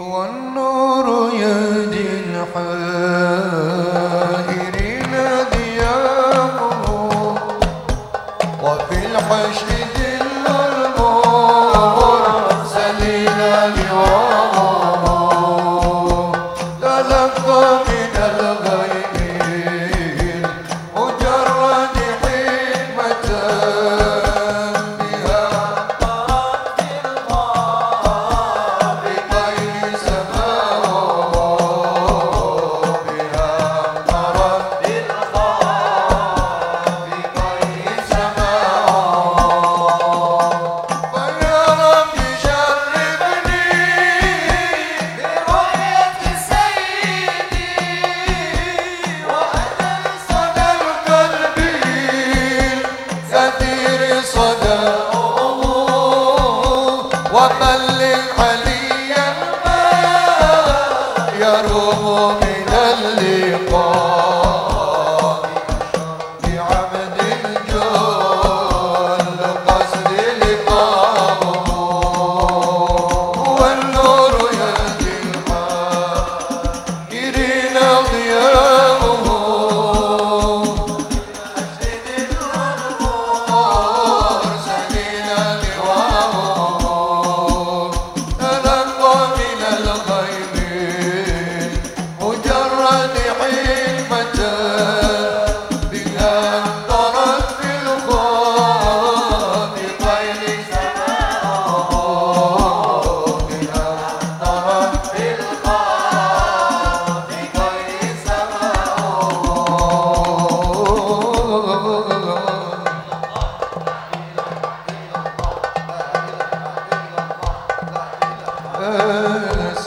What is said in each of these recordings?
One. 어...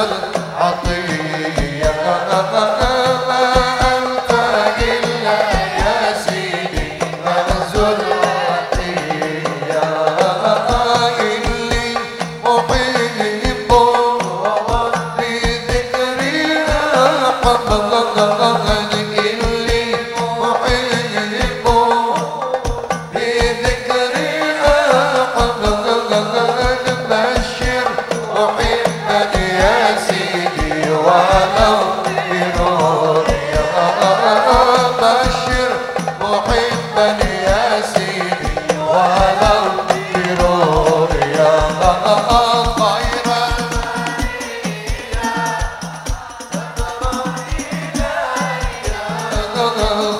전 محبا يا سيدي ولو برور يا خير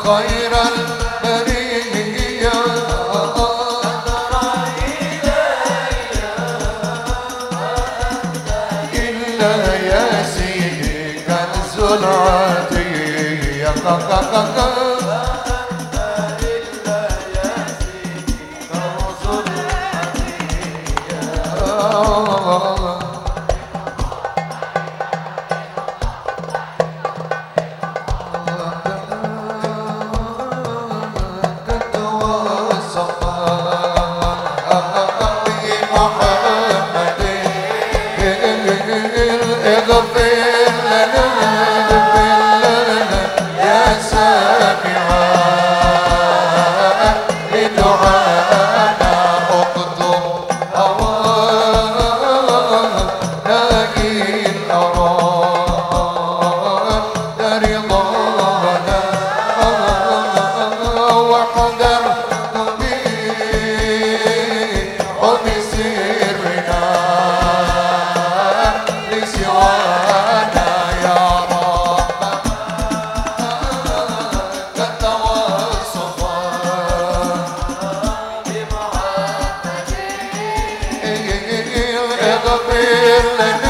خير البرية. إلا يا سيدي كنز العطية Oh. يا يغفر لنا.